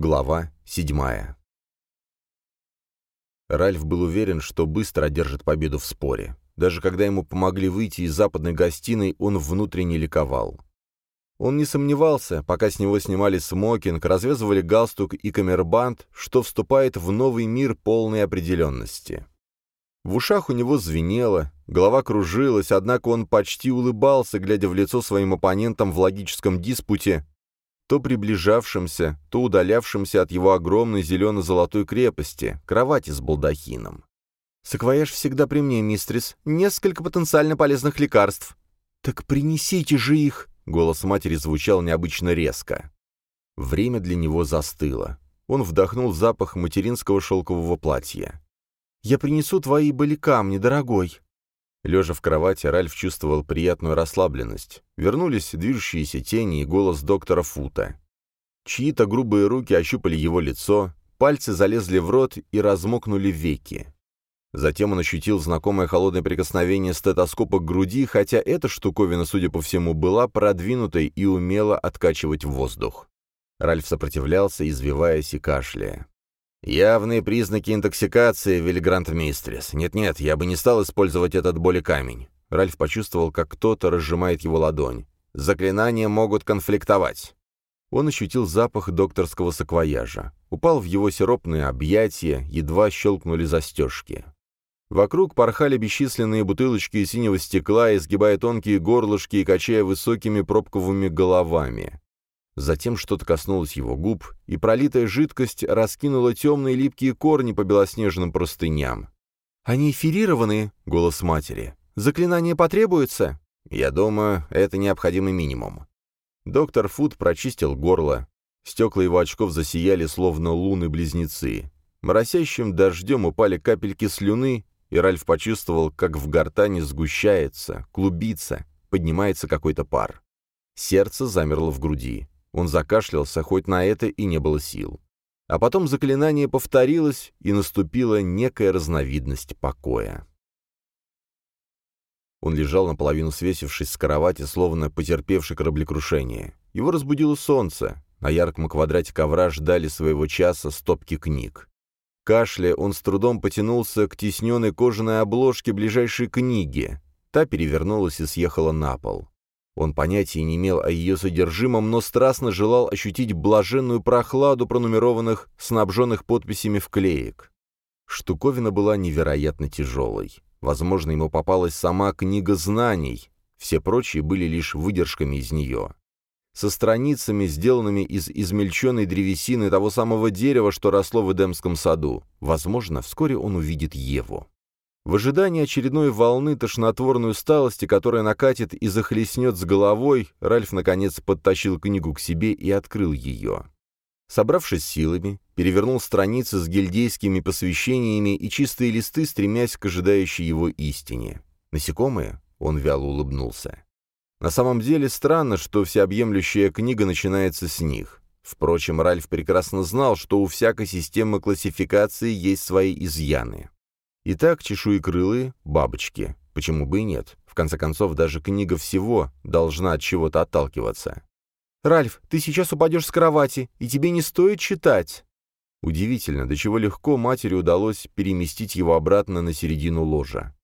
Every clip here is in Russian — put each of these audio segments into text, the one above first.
Глава седьмая. Ральф был уверен, что быстро одержит победу в споре. Даже когда ему помогли выйти из западной гостиной, он внутренне ликовал. Он не сомневался, пока с него снимали смокинг, развязывали галстук и камербанд, что вступает в новый мир полной определенности. В ушах у него звенело, голова кружилась, однако он почти улыбался, глядя в лицо своим оппонентам в логическом диспуте, то приближавшимся, то удалявшимся от его огромной зелено-золотой крепости, кровати с балдахином. «Саквояж всегда при мне, мистрис. Несколько потенциально полезных лекарств». «Так принесите же их!» — голос матери звучал необычно резко. Время для него застыло. Он вдохнул запах материнского шелкового платья. «Я принесу твои были камни, дорогой». Лежа в кровати, Ральф чувствовал приятную расслабленность. Вернулись движущиеся тени и голос доктора Фута. Чьи-то грубые руки ощупали его лицо, пальцы залезли в рот и размокнули веки. Затем он ощутил знакомое холодное прикосновение стетоскопа к груди, хотя эта штуковина, судя по всему, была продвинутой и умела откачивать воздух. Ральф сопротивлялся, извиваясь и кашляя. «Явные признаки интоксикации, Вильгрант Мистрис. Нет-нет, я бы не стал использовать этот боли-камень». Ральф почувствовал, как кто-то разжимает его ладонь. «Заклинания могут конфликтовать». Он ощутил запах докторского саквояжа. Упал в его сиропные объятия, едва щелкнули застежки. Вокруг порхали бесчисленные бутылочки синего стекла, изгибая тонкие горлышки и качая высокими пробковыми головами. Затем что-то коснулось его губ, и пролитая жидкость раскинула темные липкие корни по белоснежным простыням. «Они эфирированы?» — голос матери. «Заклинание потребуется?» «Я думаю, это необходимый минимум». Доктор Фуд прочистил горло. Стекла его очков засияли, словно луны-близнецы. Моросящим дождем упали капельки слюны, и Ральф почувствовал, как в гортани сгущается, клубится, поднимается какой-то пар. Сердце замерло в груди. Он закашлялся, хоть на это и не было сил. А потом заклинание повторилось, и наступила некая разновидность покоя. Он лежал наполовину свесившись с кровати, словно потерпевший кораблекрушение. Его разбудило солнце. На ярком квадрате ковра ждали своего часа стопки книг. Кашля, он с трудом потянулся к тесненной кожаной обложке ближайшей книги. Та перевернулась и съехала на пол. Он понятия не имел о ее содержимом, но страстно желал ощутить блаженную прохладу пронумерованных, снабженных подписями вклеек. Штуковина была невероятно тяжелой. Возможно, ему попалась сама книга знаний, все прочие были лишь выдержками из нее. Со страницами, сделанными из измельченной древесины того самого дерева, что росло в Эдемском саду. Возможно, вскоре он увидит Еву. В ожидании очередной волны тошнотворной усталости, которая накатит и захлестнет с головой, Ральф, наконец, подтащил книгу к себе и открыл ее. Собравшись силами, перевернул страницы с гильдейскими посвящениями и чистые листы, стремясь к ожидающей его истине. Насекомые? Он вяло улыбнулся. На самом деле странно, что всеобъемлющая книга начинается с них. Впрочем, Ральф прекрасно знал, что у всякой системы классификации есть свои изъяны. Итак, чешуекрылые — бабочки. Почему бы и нет? В конце концов, даже книга всего должна от чего-то отталкиваться. «Ральф, ты сейчас упадешь с кровати, и тебе не стоит читать!» Удивительно, до чего легко матери удалось переместить его обратно на середину ложа.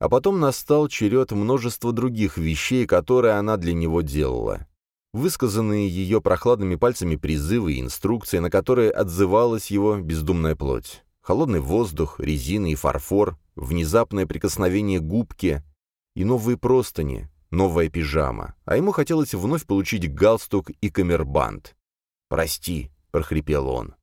А потом настал черед множества других вещей, которые она для него делала. Высказанные ее прохладными пальцами призывы и инструкции, на которые отзывалась его бездумная плоть. Холодный воздух, резина и фарфор, внезапное прикосновение губки и новые простыни, новая пижама. А ему хотелось вновь получить галстук и камербанд. «Прости», — прохрипел он.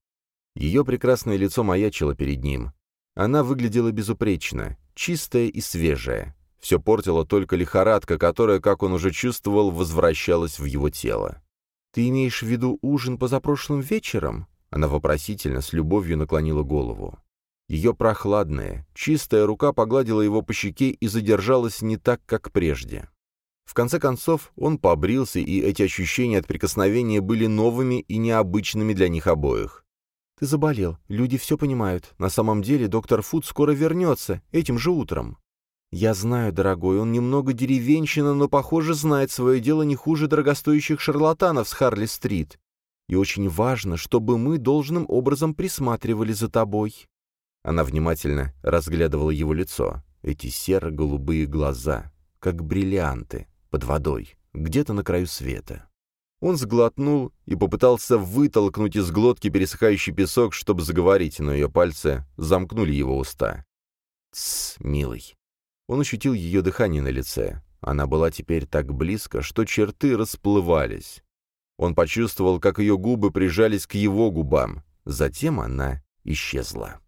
Ее прекрасное лицо маячило перед ним. Она выглядела безупречно, чистая и свежая. Все портило только лихорадка, которая, как он уже чувствовал, возвращалась в его тело. «Ты имеешь в виду ужин позапрошлым вечером?» Она вопросительно, с любовью наклонила голову. Ее прохладная, чистая рука погладила его по щеке и задержалась не так, как прежде. В конце концов, он побрился, и эти ощущения от прикосновения были новыми и необычными для них обоих. «Ты заболел. Люди все понимают. На самом деле доктор Фуд скоро вернется, этим же утром». «Я знаю, дорогой, он немного деревенщина, но, похоже, знает свое дело не хуже дорогостоящих шарлатанов с Харли-стрит. И очень важно, чтобы мы должным образом присматривали за тобой». Она внимательно разглядывала его лицо. Эти серо-голубые глаза, как бриллианты, под водой, где-то на краю света. Он сглотнул и попытался вытолкнуть из глотки пересыхающий песок, чтобы заговорить, но ее пальцы замкнули его уста. «Тсс, милый». Он ощутил ее дыхание на лице. Она была теперь так близко, что черты расплывались. Он почувствовал, как ее губы прижались к его губам. Затем она исчезла.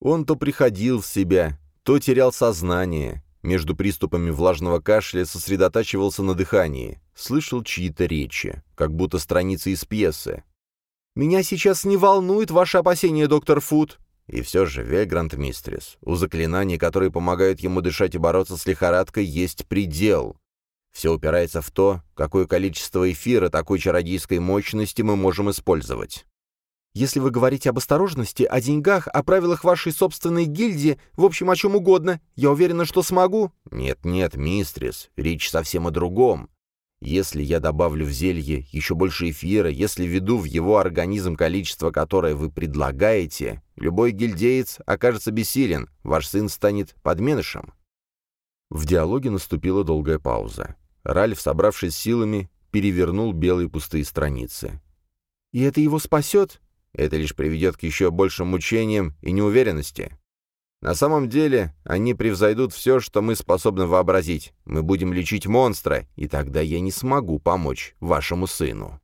Он то приходил в себя, то терял сознание. Между приступами влажного кашля сосредотачивался на дыхании. Слышал чьи-то речи, как будто страницы из пьесы. «Меня сейчас не волнует ваше опасение, доктор Фуд», и все же, Вегрант Мистрис, у заклинаний, которые помогают ему дышать и бороться с лихорадкой, есть предел. Все упирается в то, какое количество эфира такой чародейской мощности мы можем использовать. Если вы говорите об осторожности, о деньгах, о правилах вашей собственной гильдии, в общем, о чем угодно, я уверена, что смогу». «Нет-нет, мистрис, речь совсем о другом. Если я добавлю в зелье еще больше эфира, если введу в его организм количество, которое вы предлагаете, любой гильдеец окажется бессилен, ваш сын станет подменышем». В диалоге наступила долгая пауза. Ральф, собравшись силами, перевернул белые пустые страницы. «И это его спасет?» «Это лишь приведет к еще большим мучениям и неуверенности. На самом деле, они превзойдут все, что мы способны вообразить. Мы будем лечить монстра, и тогда я не смогу помочь вашему сыну».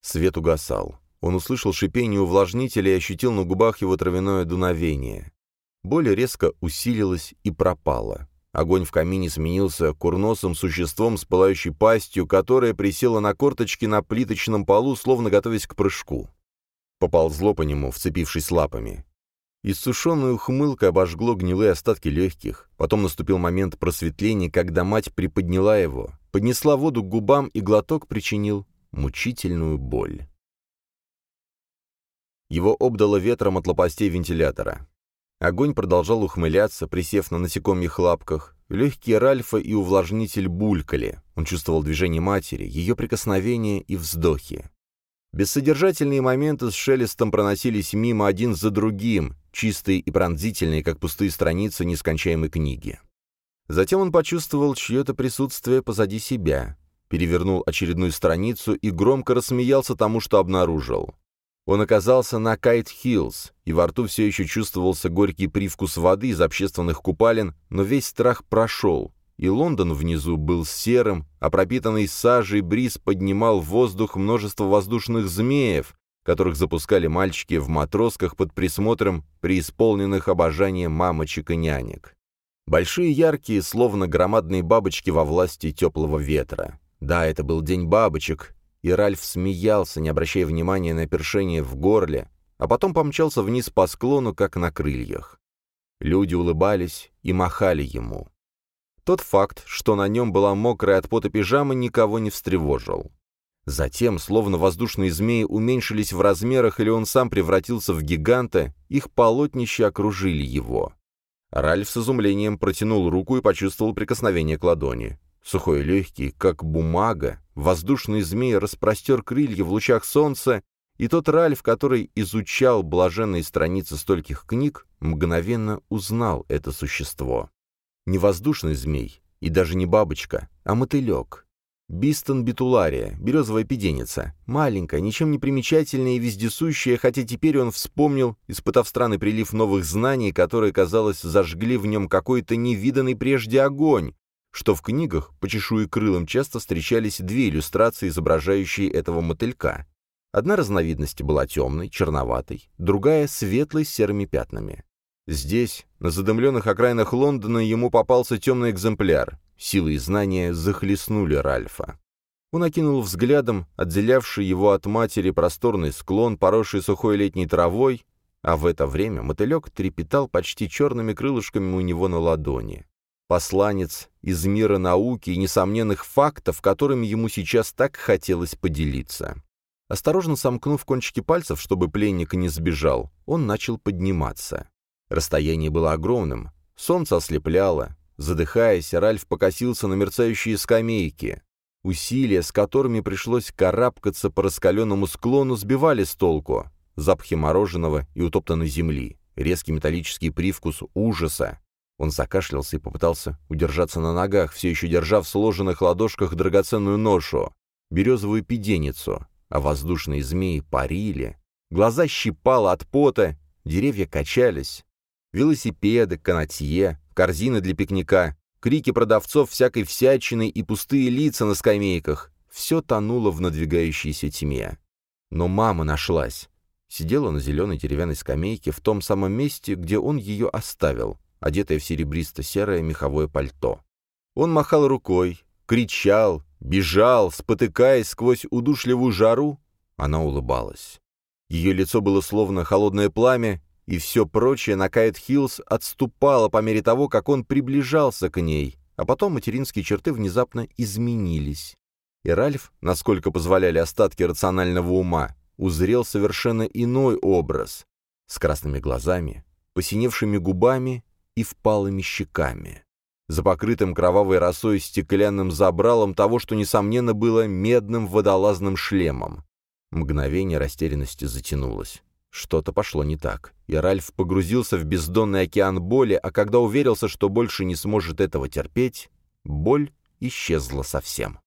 Свет угасал. Он услышал шипение увлажнителя и ощутил на губах его травяное дуновение. Боль резко усилилась и пропала. Огонь в камине сменился курносым существом с пылающей пастью, которое присело на корточки на плиточном полу, словно готовясь к прыжку. Поползло по нему, вцепившись лапами. Иссушенную ухмылкой обожгло гнилые остатки легких. Потом наступил момент просветления, когда мать приподняла его, поднесла воду к губам, и глоток причинил мучительную боль. Его обдало ветром от лопастей вентилятора. Огонь продолжал ухмыляться, присев на насекомьих лапках. Легкие Ральфа и увлажнитель булькали. Он чувствовал движение матери, ее прикосновения и вздохи. Бессодержательные моменты с шелестом проносились мимо один за другим, чистые и пронзительные, как пустые страницы нескончаемой книги. Затем он почувствовал чье-то присутствие позади себя, перевернул очередную страницу и громко рассмеялся тому, что обнаружил. Он оказался на Кайт-Хиллз, и во рту все еще чувствовался горький привкус воды из общественных купалин, но весь страх прошел, и Лондон внизу был серым, а пропитанный сажей бриз поднимал в воздух множество воздушных змеев, которых запускали мальчики в матросках под присмотром преисполненных обожанием мамочек и нянек. Большие яркие, словно громадные бабочки во власти теплого ветра. Да, это был день бабочек, и Ральф смеялся, не обращая внимания на першение в горле, а потом помчался вниз по склону, как на крыльях. Люди улыбались и махали ему. Тот факт, что на нем была мокрая от пота пижама, никого не встревожил. Затем, словно воздушные змеи уменьшились в размерах или он сам превратился в гиганта, их полотнища окружили его. Ральф с изумлением протянул руку и почувствовал прикосновение к ладони. Сухой и легкий, как бумага, воздушный змей распростер крылья в лучах солнца, и тот Ральф, который изучал блаженные страницы стольких книг, мгновенно узнал это существо. Не воздушный змей, и даже не бабочка, а мотылек. Бистон битулария, березовая педеница. Маленькая, ничем не примечательная и вездесущая, хотя теперь он вспомнил, испытав странный прилив новых знаний, которые, казалось, зажгли в нем какой-то невиданный прежде огонь, что в книгах по чешуе крылом часто встречались две иллюстрации, изображающие этого мотылька. Одна разновидность была темной, черноватой, другая — светлой с серыми пятнами. Здесь, на задымленных окраинах Лондона, ему попался темный экземпляр. Силы и знания захлестнули Ральфа. Он окинул взглядом отделявший его от матери просторный склон, поросший сухой летней травой, а в это время мотылек трепетал почти черными крылышками у него на ладони. Посланец из мира науки и несомненных фактов, которыми ему сейчас так хотелось поделиться. Осторожно сомкнув кончики пальцев, чтобы пленник не сбежал, он начал подниматься. Расстояние было огромным, солнце ослепляло. Задыхаясь, Ральф покосился на мерцающие скамейки. Усилия, с которыми пришлось карабкаться по раскаленному склону, сбивали с толку. Запахи мороженого и утоптанной земли, резкий металлический привкус ужаса. Он закашлялся и попытался удержаться на ногах, все еще держа в сложенных ладошках драгоценную ношу, березовую педеницу, а воздушные змеи парили. Глаза щипало от пота, деревья качались. Велосипеды, канатье, корзины для пикника, крики продавцов всякой всячины и пустые лица на скамейках — все тонуло в надвигающейся тьме. Но мама нашлась. Сидела на зеленой деревянной скамейке в том самом месте, где он ее оставил, одетая в серебристо-серое меховое пальто. Он махал рукой, кричал, бежал, спотыкаясь сквозь удушливую жару. Она улыбалась. Ее лицо было словно холодное пламя, и все прочее на Кайт-Хиллз отступало по мере того, как он приближался к ней, а потом материнские черты внезапно изменились. И Ральф, насколько позволяли остатки рационального ума, узрел совершенно иной образ, с красными глазами, посиневшими губами и впалыми щеками, за покрытым кровавой росой стеклянным забралом того, что, несомненно, было медным водолазным шлемом. Мгновение растерянности затянулось. Что-то пошло не так, и Ральф погрузился в бездонный океан боли, а когда уверился, что больше не сможет этого терпеть, боль исчезла совсем.